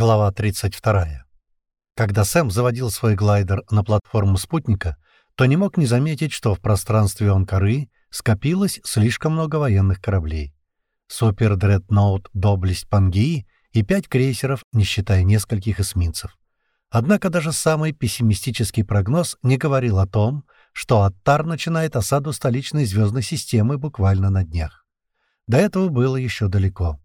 Глава 32. Когда Сэм заводил свой глайдер на платформу спутника, то не мог не заметить, что в пространстве Онкары скопилось слишком много военных кораблей. Супер-дредноут «Доблесть Пангии» и пять крейсеров, не считая нескольких эсминцев. Однако даже самый пессимистический прогноз не говорил о том, что Аттар начинает осаду столичной звездной системы буквально на днях. До этого было еще далеко.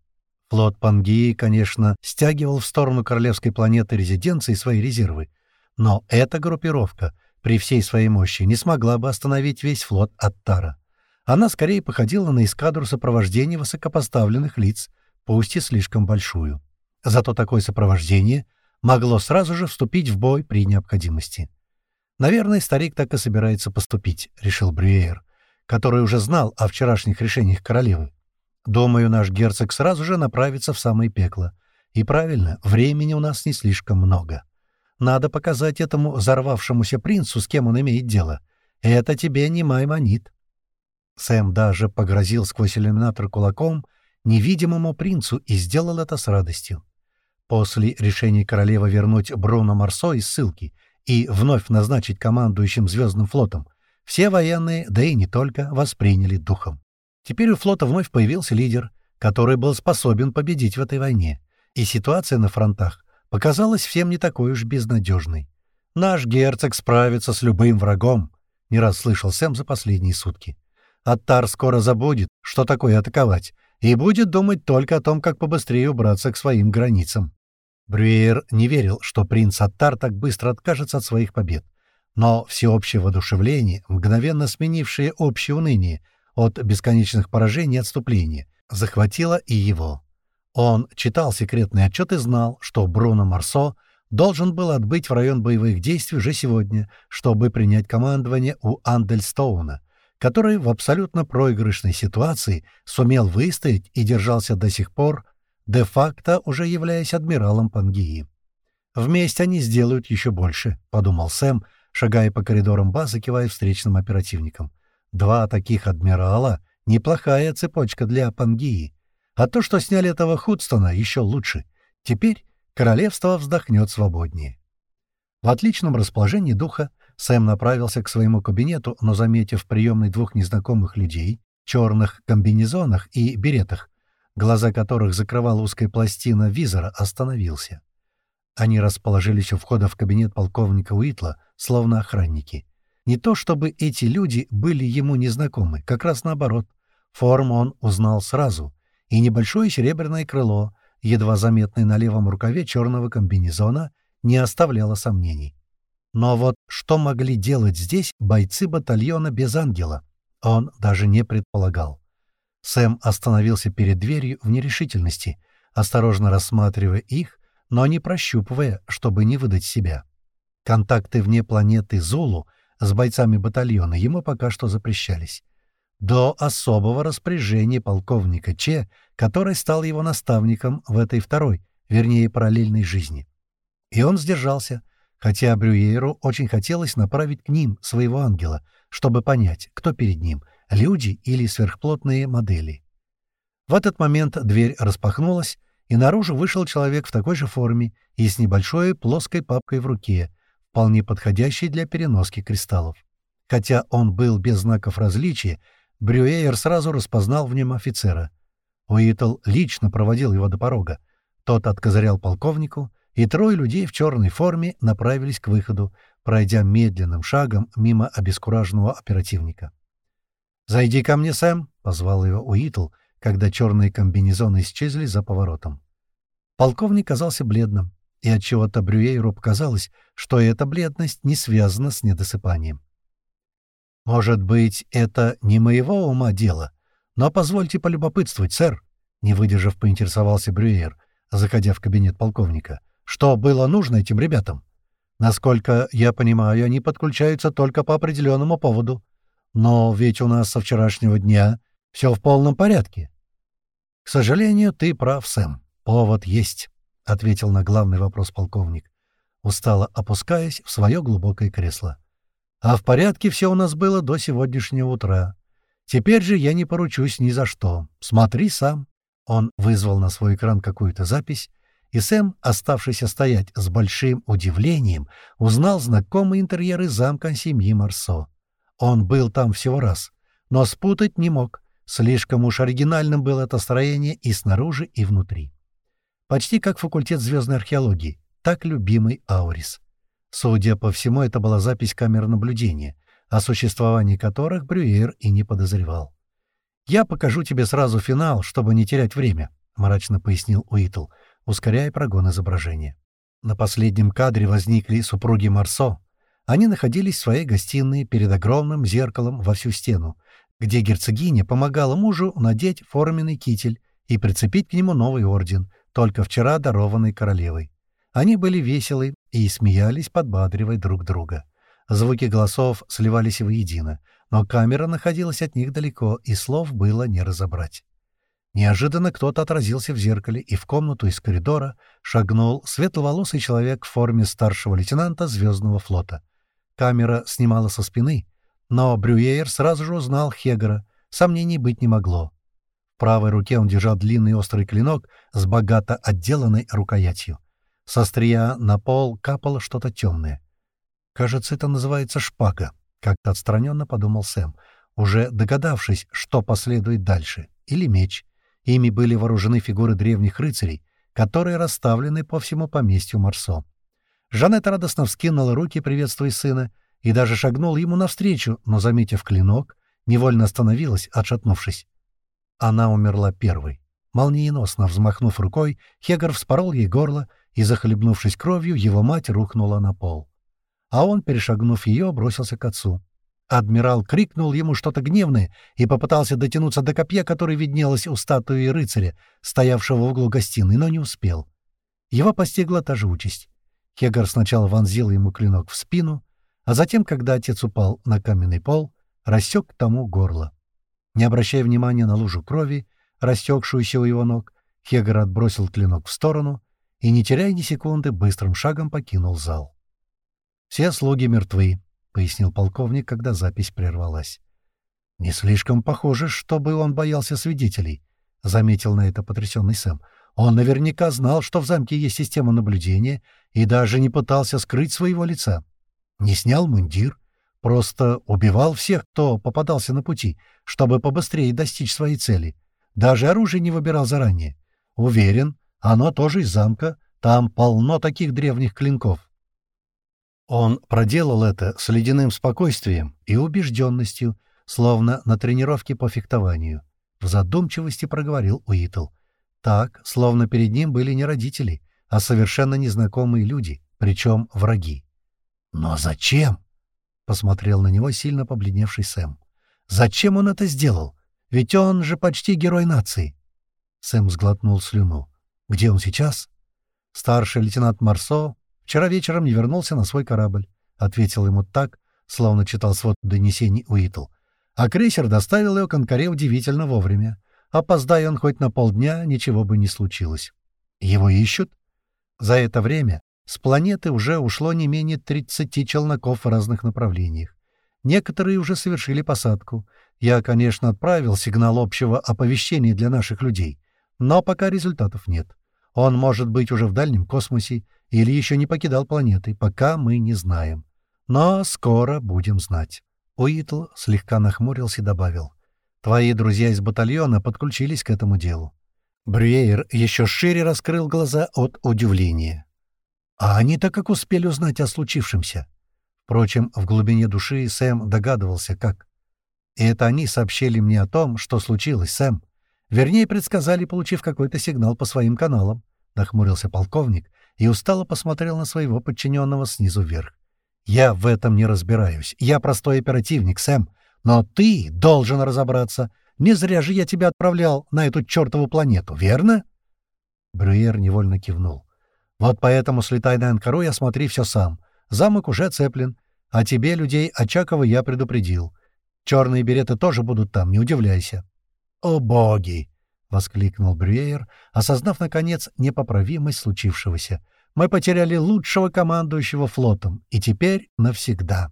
Флот Пангии, конечно, стягивал в сторону королевской планеты резиденции свои резервы, но эта группировка при всей своей мощи не смогла бы остановить весь флот Аттара. Она скорее походила на эскадру сопровождения высокопоставленных лиц, пусть и слишком большую. Зато такое сопровождение могло сразу же вступить в бой при необходимости. «Наверное, старик так и собирается поступить», — решил Брюер, который уже знал о вчерашних решениях королевы. Думаю, наш герцог сразу же направится в самое пекло. И правильно, времени у нас не слишком много. Надо показать этому взорвавшемуся принцу, с кем он имеет дело. Это тебе не маймонит. Сэм даже погрозил сквозь иллюминатор кулаком невидимому принцу и сделал это с радостью. После решения королевы вернуть Бруно Марсо из ссылки и вновь назначить командующим Звездным флотом, все военные, да и не только, восприняли духом. Теперь у флота вновь появился лидер, который был способен победить в этой войне, и ситуация на фронтах показалась всем не такой уж безнадежной. «Наш герцог справится с любым врагом», — не раз слышал Сэм за последние сутки. «Аттар скоро забудет, что такое атаковать, и будет думать только о том, как побыстрее убраться к своим границам». Брюер не верил, что принц Аттар так быстро откажется от своих побед. Но всеобщее воодушевление, мгновенно сменившее общее уныние, от бесконечных поражений и отступления, захватила и его. Он читал секретный отчет и знал, что Бруно Марсо должен был отбыть в район боевых действий уже сегодня, чтобы принять командование у Андельстоуна, который в абсолютно проигрышной ситуации сумел выстоять и держался до сих пор, де-факто уже являясь адмиралом Пангии. «Вместе они сделают еще больше», — подумал Сэм, шагая по коридорам базы, кивая встречным оперативникам. Два таких адмирала — неплохая цепочка для Пангии. А то, что сняли этого Худстона, еще лучше. Теперь королевство вздохнет свободнее. В отличном расположении духа Сэм направился к своему кабинету, но, заметив приемной двух незнакомых людей, черных комбинезонах и беретах, глаза которых закрывала узкая пластина визора, остановился. Они расположились у входа в кабинет полковника Уитла, словно охранники. Не то чтобы эти люди были ему незнакомы, как раз наоборот. Форму он узнал сразу, и небольшое серебряное крыло, едва заметное на левом рукаве черного комбинезона, не оставляло сомнений. Но вот что могли делать здесь бойцы батальона без ангела, он даже не предполагал. Сэм остановился перед дверью в нерешительности, осторожно рассматривая их, но не прощупывая, чтобы не выдать себя. Контакты вне планеты Зулу — с бойцами батальона ему пока что запрещались. До особого распоряжения полковника Че, который стал его наставником в этой второй, вернее, параллельной жизни. И он сдержался, хотя Брюеру очень хотелось направить к ним своего ангела, чтобы понять, кто перед ним — люди или сверхплотные модели. В этот момент дверь распахнулась, и наружу вышел человек в такой же форме и с небольшой плоской папкой в руке — вполне подходящий для переноски кристаллов. Хотя он был без знаков различия, Брюэйер сразу распознал в нем офицера. Уитл лично проводил его до порога. Тот откозырял полковнику, и трое людей в черной форме направились к выходу, пройдя медленным шагом мимо обескураженного оперативника. «Зайди ко мне, Сэм!» — позвал его Уитл, когда черные комбинезоны исчезли за поворотом. Полковник казался бледным и отчего-то Брюейру показалось, что эта бледность не связана с недосыпанием. «Может быть, это не моего ума дело, но позвольте полюбопытствовать, сэр», не выдержав, поинтересовался Брюер, заходя в кабинет полковника. «Что было нужно этим ребятам? Насколько я понимаю, они подключаются только по определенному поводу. Но ведь у нас со вчерашнего дня все в полном порядке». «К сожалению, ты прав, Сэм. Повод есть». — ответил на главный вопрос полковник, устало опускаясь в свое глубокое кресло. «А в порядке все у нас было до сегодняшнего утра. Теперь же я не поручусь ни за что. Смотри сам». Он вызвал на свой экран какую-то запись, и Сэм, оставшийся стоять с большим удивлением, узнал знакомые интерьеры замка семьи Марсо. Он был там всего раз, но спутать не мог. Слишком уж оригинальным было это строение и снаружи, и внутри. Почти как факультет звездной археологии, так любимый Аурис. Судя по всему, это была запись камер наблюдения, о существовании которых Брюер и не подозревал. «Я покажу тебе сразу финал, чтобы не терять время», — мрачно пояснил Уитл, ускоряя прогон изображения. На последнем кадре возникли супруги Марсо. Они находились в своей гостиной перед огромным зеркалом во всю стену, где герцогиня помогала мужу надеть форменный китель и прицепить к нему новый орден, только вчера дарованный королевой. Они были веселы и смеялись, подбадривая друг друга. Звуки голосов сливались воедино, но камера находилась от них далеко, и слов было не разобрать. Неожиданно кто-то отразился в зеркале, и в комнату из коридора шагнул светловолосый человек в форме старшего лейтенанта Звездного флота. Камера снимала со спины, но Брюер сразу же узнал Хегера, сомнений быть не могло. В правой руке он держал длинный острый клинок с богато отделанной рукоятью. Со острия на пол капало что-то темное. «Кажется, это называется шпага», — как-то отстраненно подумал Сэм, уже догадавшись, что последует дальше. Или меч. Ими были вооружены фигуры древних рыцарей, которые расставлены по всему поместью Марсо. Жанет радостно вскинула руки, приветствуя сына, и даже шагнул ему навстречу, но, заметив клинок, невольно остановилась, отшатнувшись. Она умерла первой. Молниеносно взмахнув рукой, Хегар вспорол ей горло, и, захлебнувшись кровью, его мать рухнула на пол. А он, перешагнув ее, бросился к отцу. Адмирал крикнул ему что-то гневное и попытался дотянуться до копья, которое виднелось у статуи рыцаря, стоявшего в углу гостиной, но не успел. Его постигла та же участь. Хегар сначала вонзил ему клинок в спину, а затем, когда отец упал на каменный пол, рассек тому горло. Не обращая внимания на лужу крови, растекшуюся у его ног, Хегар отбросил клинок в сторону и, не теряя ни секунды, быстрым шагом покинул зал. «Все слуги мертвы», — пояснил полковник, когда запись прервалась. «Не слишком похоже, чтобы он боялся свидетелей», — заметил на это потрясенный Сэм. «Он наверняка знал, что в замке есть система наблюдения, и даже не пытался скрыть своего лица. Не снял мундир, просто убивал всех, кто попадался на пути, чтобы побыстрее достичь своей цели. Даже оружие не выбирал заранее. Уверен, оно тоже из замка, там полно таких древних клинков. Он проделал это с ледяным спокойствием и убежденностью, словно на тренировке по фехтованию. В задумчивости проговорил Уитл. Так, словно перед ним были не родители, а совершенно незнакомые люди, причем враги. «Но зачем?» — посмотрел на него сильно побледневший Сэм. «Зачем он это сделал? Ведь он же почти герой нации». Сэм сглотнул слюну. «Где он сейчас?» «Старший лейтенант Марсо вчера вечером не вернулся на свой корабль», — ответил ему так, словно читал свод донесений Уитл. А крейсер доставил его к Анкаре удивительно вовремя. Опоздая он хоть на полдня, ничего бы не случилось. Его ищут? За это время с планеты уже ушло не менее 30 челноков в разных направлениях. Некоторые уже совершили посадку. Я, конечно, отправил сигнал общего оповещения для наших людей, но пока результатов нет. Он может быть уже в дальнем космосе или еще не покидал планеты, пока мы не знаем. Но скоро будем знать. Уитл слегка нахмурился и добавил. «Твои друзья из батальона подключились к этому делу». Брюейер еще шире раскрыл глаза от удивления. «А они-то как успели узнать о случившемся?» Впрочем, в глубине души Сэм догадывался, как. «И это они сообщили мне о том, что случилось, Сэм. Вернее, предсказали, получив какой-то сигнал по своим каналам», — нахмурился полковник и устало посмотрел на своего подчиненного снизу вверх. «Я в этом не разбираюсь. Я простой оперативник, Сэм. Но ты должен разобраться. Не зря же я тебя отправлял на эту чертову планету, верно?» Брюер невольно кивнул. «Вот поэтому слетай на Анкару и осмотри все сам. Замок уже оцеплен. А тебе, людей Очакова, я предупредил. Черные береты тоже будут там, не удивляйся». «О боги!» — воскликнул Брюер, осознав, наконец, непоправимость случившегося. «Мы потеряли лучшего командующего флотом, и теперь навсегда».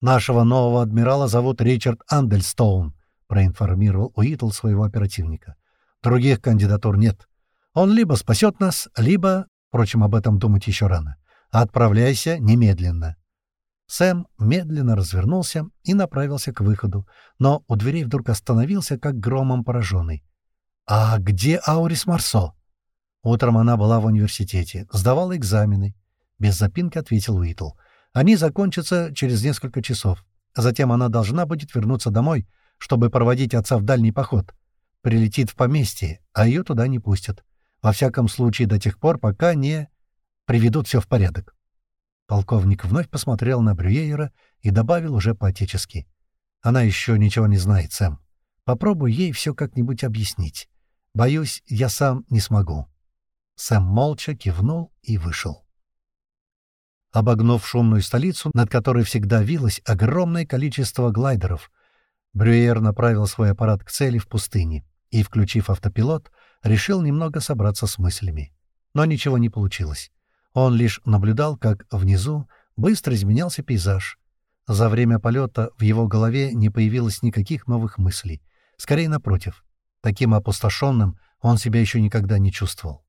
«Нашего нового адмирала зовут Ричард Андельстоун», — проинформировал Уитл своего оперативника. «Других кандидатур нет. Он либо спасет нас, либо, впрочем, об этом думать еще рано, отправляйся немедленно. Сэм медленно развернулся и направился к выходу, но у дверей вдруг остановился, как громом пораженный. «А где Аурис Марсо?» Утром она была в университете, сдавала экзамены. Без запинки ответил Уитл. «Они закончатся через несколько часов. Затем она должна будет вернуться домой, чтобы проводить отца в дальний поход. Прилетит в поместье, а ее туда не пустят. Во всяком случае, до тех пор, пока не приведут все в порядок». Полковник вновь посмотрел на Брюейера и добавил уже по-отечески. «Она еще ничего не знает, Сэм. Попробуй ей все как-нибудь объяснить. Боюсь, я сам не смогу». Сэм молча кивнул и вышел. Обогнув шумную столицу, над которой всегда вилось огромное количество глайдеров, Брюер направил свой аппарат к цели в пустыне и, включив автопилот, решил немного собраться с мыслями. Но ничего не получилось. Он лишь наблюдал, как внизу быстро изменялся пейзаж. За время полета в его голове не появилось никаких новых мыслей. Скорее, напротив. Таким опустошенным он себя еще никогда не чувствовал.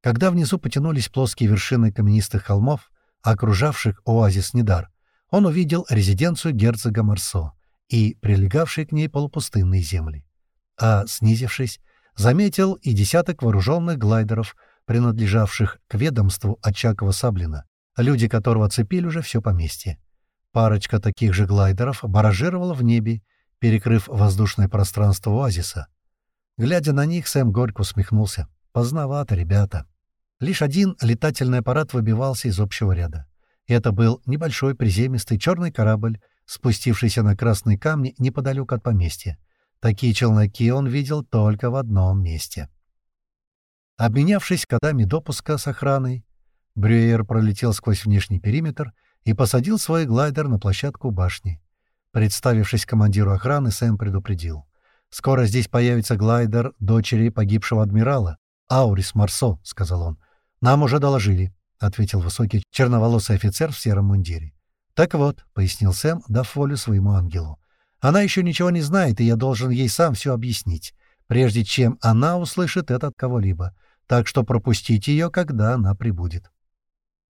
Когда внизу потянулись плоские вершины каменистых холмов, окружавших оазис Недар, он увидел резиденцию герцога Марсо и прилегавшие к ней полупустынные земли. А, снизившись, заметил и десяток вооруженных глайдеров, принадлежавших к ведомству Очакова-Саблина, люди которого цепили уже все поместье. Парочка таких же глайдеров баражировала в небе, перекрыв воздушное пространство оазиса. Глядя на них, Сэм горько усмехнулся. Поздновато, ребята. Лишь один летательный аппарат выбивался из общего ряда. Это был небольшой приземистый черный корабль, спустившийся на красные камни неподалеку от поместья. Такие челноки он видел только в одном месте. Обменявшись кодами допуска с охраной, Брюер пролетел сквозь внешний периметр и посадил свой глайдер на площадку башни. Представившись командиру охраны, Сэм предупредил. «Скоро здесь появится глайдер дочери погибшего адмирала, «Аурис Марсо», — сказал он. «Нам уже доложили», — ответил высокий черноволосый офицер в сером мундире. «Так вот», — пояснил Сэм, дав волю своему ангелу. «Она еще ничего не знает, и я должен ей сам все объяснить, прежде чем она услышит это от кого-либо. Так что пропустите ее, когда она прибудет».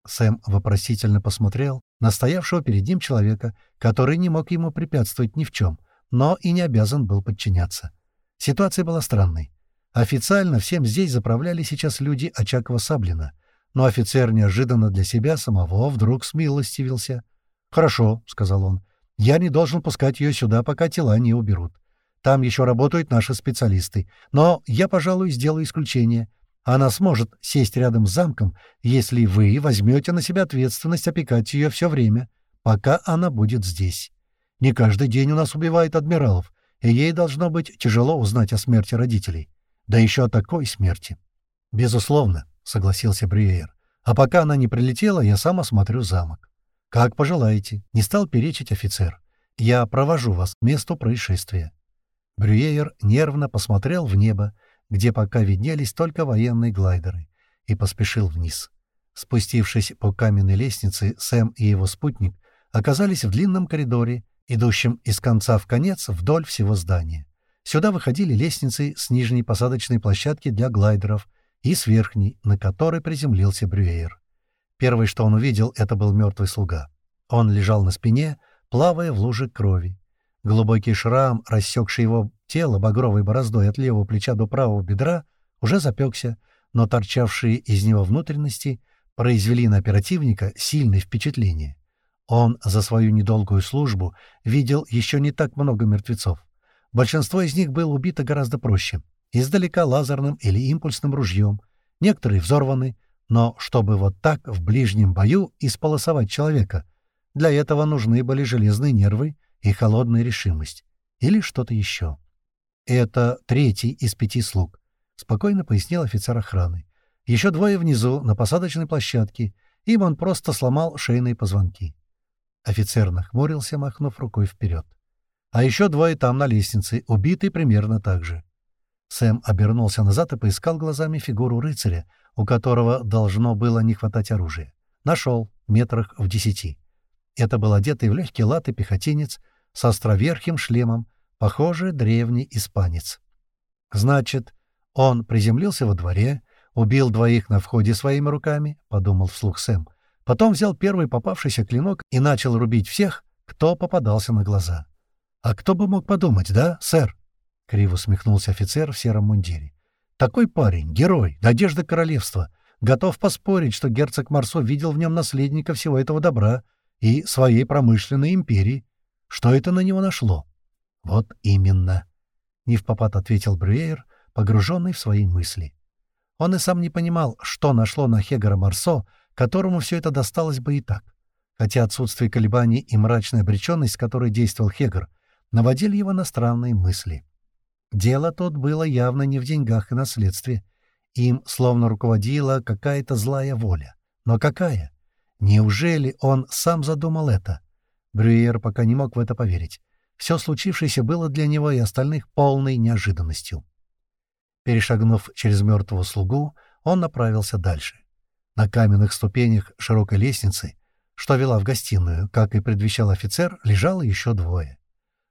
Сэм вопросительно посмотрел на стоявшего перед ним человека, который не мог ему препятствовать ни в чем, но и не обязан был подчиняться. Ситуация была странной. Официально всем здесь заправляли сейчас люди Очакова-Саблина, но офицер неожиданно для себя самого вдруг смилостивился. «Хорошо», — сказал он, — «я не должен пускать ее сюда, пока тела не уберут. Там еще работают наши специалисты, но я, пожалуй, сделаю исключение. Она сможет сесть рядом с замком, если вы возьмете на себя ответственность опекать ее все время, пока она будет здесь. Не каждый день у нас убивают адмиралов, и ей должно быть тяжело узнать о смерти родителей. Да еще о такой смерти. Безусловно, согласился Брюер. А пока она не прилетела, я сам осмотрю замок. Как пожелаете, не стал перечить офицер. Я провожу вас к месту происшествия. Брюер нервно посмотрел в небо, где пока виднелись только военные глайдеры, и поспешил вниз. Спустившись по каменной лестнице, Сэм и его спутник оказались в длинном коридоре, идущем из конца в конец вдоль всего здания. Сюда выходили лестницы с нижней посадочной площадки для глайдеров и с верхней, на которой приземлился Брюэйр. Первое, что он увидел, это был мертвый слуга. Он лежал на спине, плавая в луже крови. Глубокий шрам, рассекший его тело багровой бороздой от левого плеча до правого бедра, уже запекся, но торчавшие из него внутренности произвели на оперативника сильное впечатление. Он за свою недолгую службу видел еще не так много мертвецов. Большинство из них было убито гораздо проще. Издалека лазерным или импульсным ружьем. Некоторые взорваны. Но чтобы вот так в ближнем бою исполосовать человека, для этого нужны были железные нервы и холодная решимость. Или что-то еще. «Это третий из пяти слуг», — спокойно пояснил офицер охраны. «Еще двое внизу, на посадочной площадке. Им он просто сломал шейные позвонки». Офицер нахмурился, махнув рукой вперед. А еще двое там на лестнице, убитые примерно так же. Сэм обернулся назад и поискал глазами фигуру рыцаря, у которого должно было не хватать оружия. Нашел, метрах в десяти. Это был одетый в легкий латы пехотинец с островерхим шлемом, похоже, древний испанец. Значит, он приземлился во дворе, Убил двоих на входе своими руками, — подумал вслух Сэм. Потом взял первый попавшийся клинок и начал рубить всех, кто попадался на глаза. «А кто бы мог подумать, да, сэр?» — криво усмехнулся офицер в сером мундире. «Такой парень, герой, надежда королевства. Готов поспорить, что герцог Марсо видел в нем наследника всего этого добра и своей промышленной империи. Что это на него нашло?» «Вот именно», — не попад ответил Брюер, погруженный в свои мысли. Он и сам не понимал, что нашло на Хегора Марсо, которому все это досталось бы и так. Хотя отсутствие колебаний и мрачная обреченность, с которой действовал Хегор, наводили его на странные мысли. Дело тут было явно не в деньгах и наследстве. Им словно руководила какая-то злая воля. Но какая? Неужели он сам задумал это? Брюер пока не мог в это поверить. Все случившееся было для него и остальных полной неожиданностью. Перешагнув через мертвого слугу, он направился дальше. На каменных ступенях широкой лестницы, что вела в гостиную, как и предвещал офицер, лежало еще двое.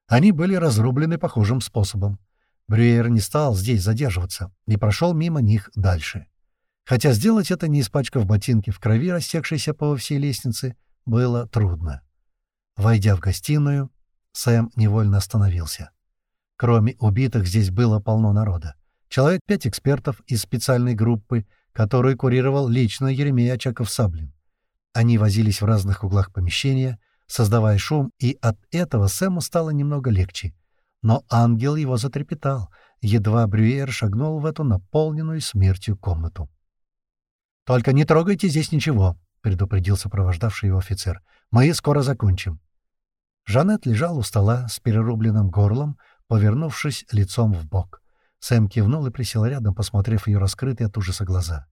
Они были разрублены похожим способом. Брюер не стал здесь задерживаться и прошел мимо них дальше. Хотя сделать это, не испачкав ботинки в крови, растекшейся по всей лестнице, было трудно. Войдя в гостиную, Сэм невольно остановился. Кроме убитых здесь было полно народа. Человек пять экспертов из специальной группы, которую курировал лично Еремей Очаков-Саблин. Они возились в разных углах помещения, создавая шум, и от этого Сэму стало немного легче. Но ангел его затрепетал, едва Брюер шагнул в эту наполненную смертью комнату. «Только не трогайте здесь ничего», — предупредил сопровождавший его офицер. «Мы скоро закончим». Жанет лежал у стола с перерубленным горлом, повернувшись лицом в бок. Сэм кивнул и присел рядом, посмотрев ее раскрытые от ужаса глаза.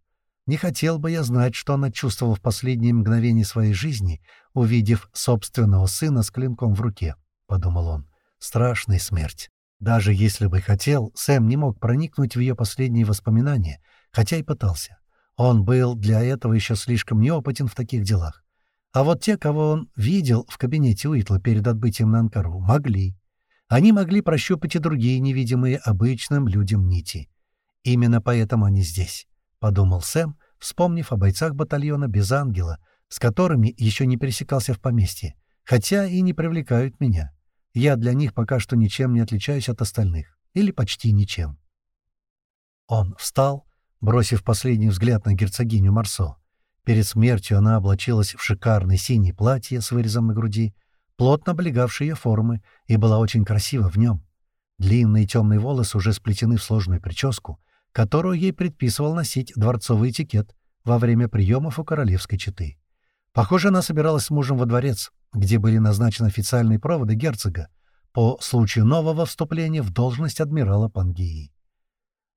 «Не хотел бы я знать, что она чувствовала в последние мгновения своей жизни, увидев собственного сына с клинком в руке», — подумал он. «Страшная смерть». Даже если бы хотел, Сэм не мог проникнуть в ее последние воспоминания, хотя и пытался. Он был для этого еще слишком неопытен в таких делах. А вот те, кого он видел в кабинете Уитла перед отбытием на Анкару, могли. Они могли прощупать и другие невидимые обычным людям нити. Именно поэтому они здесь, — подумал Сэм, вспомнив о бойцах батальона без ангела, с которыми еще не пересекался в поместье, хотя и не привлекают меня. Я для них пока что ничем не отличаюсь от остальных, или почти ничем. Он встал, бросив последний взгляд на герцогиню Марсо. Перед смертью она облачилась в шикарное синее платье с вырезом на груди, плотно облегавший ее формы, и была очень красива в нем. Длинные темные волосы уже сплетены в сложную прическу, которую ей предписывал носить дворцовый этикет во время приемов у королевской четы. Похоже, она собиралась с мужем во дворец, где были назначены официальные проводы герцога по случаю нового вступления в должность адмирала Пангии.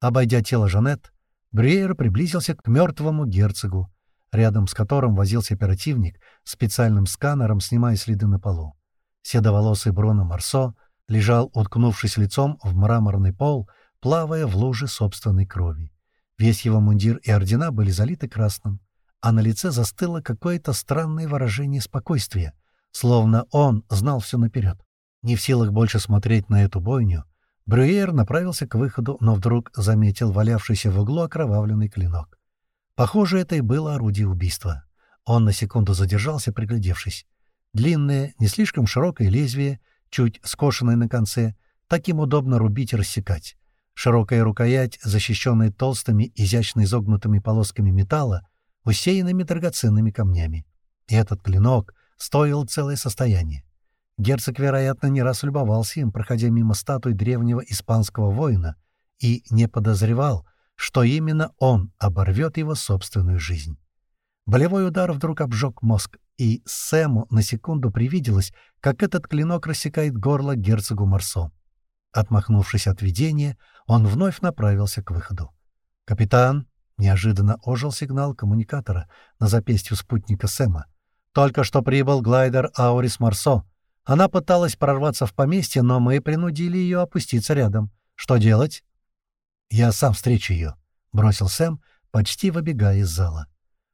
Обойдя тело Жанет, Бриер приблизился к мертвому герцогу, рядом с которым возился оперативник специальным сканером, снимая следы на полу. Седоволосый Бруно Марсо лежал, уткнувшись лицом в мраморный пол, плавая в луже собственной крови. Весь его мундир и ордена были залиты красным, а на лице застыло какое-то странное выражение спокойствия, словно он знал все наперед. Не в силах больше смотреть на эту бойню, Брюер направился к выходу, но вдруг заметил валявшийся в углу окровавленный клинок. Похоже, это и было орудие убийства. Он на секунду задержался, приглядевшись. Длинное, не слишком широкое лезвие, чуть скошенное на конце, таким удобно рубить и рассекать. Широкая рукоять, защищенная толстыми, изящно изогнутыми полосками металла, усеянными драгоценными камнями. И этот клинок стоил целое состояние. Герцог, вероятно, не раз любовался им, проходя мимо статуи древнего испанского воина, и не подозревал, что именно он оборвет его собственную жизнь. Болевой удар вдруг обжег мозг, и Сэму на секунду привиделось, как этот клинок рассекает горло герцогу Марсо. Отмахнувшись от видения, он вновь направился к выходу. «Капитан!» — неожиданно ожил сигнал коммуникатора на запястье спутника Сэма. «Только что прибыл глайдер Аурис Марсо. Она пыталась прорваться в поместье, но мы принудили ее опуститься рядом. Что делать?» «Я сам встречу ее», — бросил Сэм, почти выбегая из зала.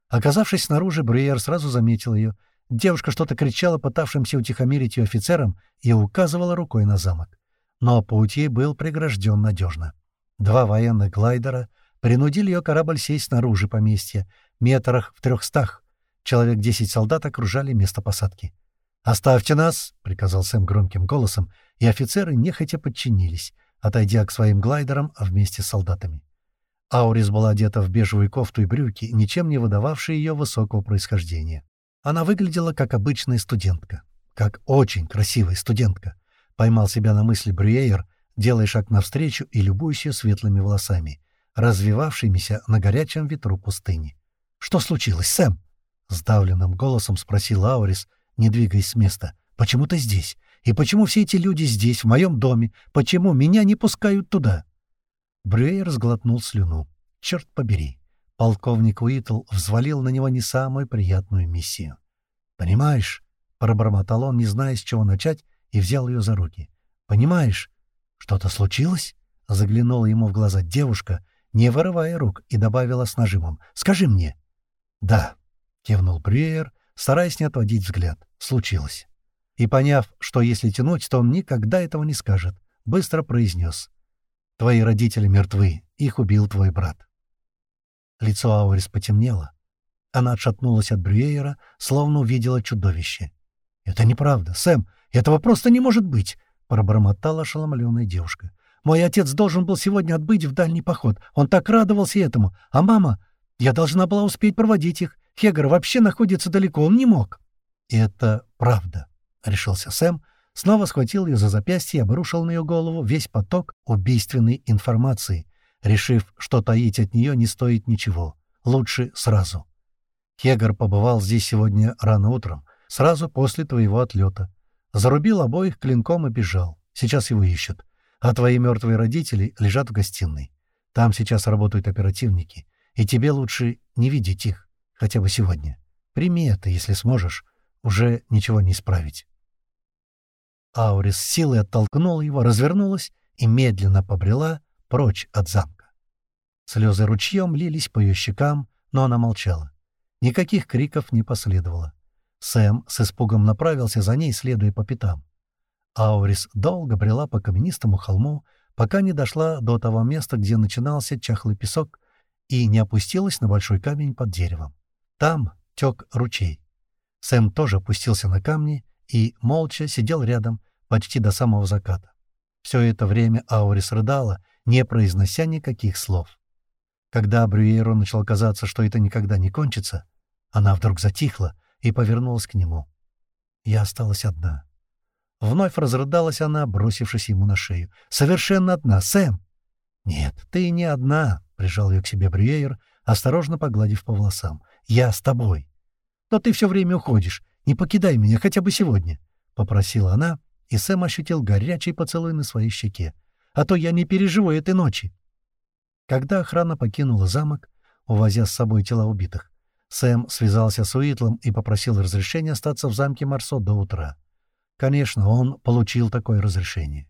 Оказавшись снаружи, Брюер сразу заметил ее. Девушка что-то кричала, пытавшимся утихомирить ее офицерам, и указывала рукой на замок. Но путь ей был прегражден надежно. Два военных глайдера Принудили ее корабль сесть снаружи поместья, метрах в трехстах. Человек десять солдат окружали место посадки. «Оставьте нас!» — приказал Сэм громким голосом, и офицеры нехотя подчинились, отойдя к своим глайдерам вместе с солдатами. Аурис была одета в бежевую кофту и брюки, ничем не выдававшие ее высокого происхождения. Она выглядела как обычная студентка. Как очень красивая студентка. Поймал себя на мысли Брюэйер, делая шаг навстречу и любуясь ее светлыми волосами развивавшимися на горячем ветру пустыни. «Что случилось, Сэм?» — сдавленным голосом спросил Аурис, не двигаясь с места. «Почему ты здесь? И почему все эти люди здесь, в моем доме? Почему меня не пускают туда?» Брюер сглотнул слюну. «Черт побери!» Полковник Уитл взвалил на него не самую приятную миссию. «Понимаешь?» — пробормотал он, не зная, с чего начать, и взял ее за руки. «Понимаешь? Что-то случилось?» — заглянула ему в глаза девушка, не вырывая рук, и добавила с нажимом. «Скажи мне». «Да», — кивнул Брюер, стараясь не отводить взгляд. «Случилось». И, поняв, что если тянуть, то он никогда этого не скажет, быстро произнес. «Твои родители мертвы, их убил твой брат». Лицо Аурис потемнело. Она отшатнулась от Брюера, словно увидела чудовище. «Это неправда, Сэм, этого просто не может быть!» — пробормотала ошеломленная девушка. Мой отец должен был сегодня отбыть в дальний поход. Он так радовался этому. А мама... Я должна была успеть проводить их. Хегар вообще находится далеко, он не мог». «Это правда», — решился Сэм, снова схватил ее за запястье и обрушил на ее голову весь поток убийственной информации, решив, что таить от нее не стоит ничего. Лучше сразу. Хегар побывал здесь сегодня рано утром, сразу после твоего отлета. Зарубил обоих клинком и бежал. Сейчас его ищут а твои мертвые родители лежат в гостиной. Там сейчас работают оперативники, и тебе лучше не видеть их, хотя бы сегодня. Прими это, если сможешь. Уже ничего не исправить. Аурис силой оттолкнула его, развернулась и медленно побрела прочь от замка. Слезы ручьем лились по ее щекам, но она молчала. Никаких криков не последовало. Сэм с испугом направился за ней, следуя по пятам. Аурис долго брела по каменистому холму, пока не дошла до того места, где начинался чахлый песок, и не опустилась на большой камень под деревом. Там тек ручей. Сэм тоже опустился на камни и молча сидел рядом почти до самого заката. Все это время Аурис рыдала, не произнося никаких слов. Когда Брюеру начал казаться, что это никогда не кончится, она вдруг затихла и повернулась к нему. Я осталась одна. Вновь разрыдалась она, бросившись ему на шею. «Совершенно одна, Сэм!» «Нет, ты не одна», — прижал ее к себе Брюейер, осторожно погладив по волосам. «Я с тобой». «Но ты все время уходишь. Не покидай меня хотя бы сегодня», — попросила она, и Сэм ощутил горячий поцелуй на своей щеке. «А то я не переживу этой ночи». Когда охрана покинула замок, увозя с собой тела убитых, Сэм связался с Уитлом и попросил разрешения остаться в замке Марсо до утра. Конечно, он получил такое разрешение.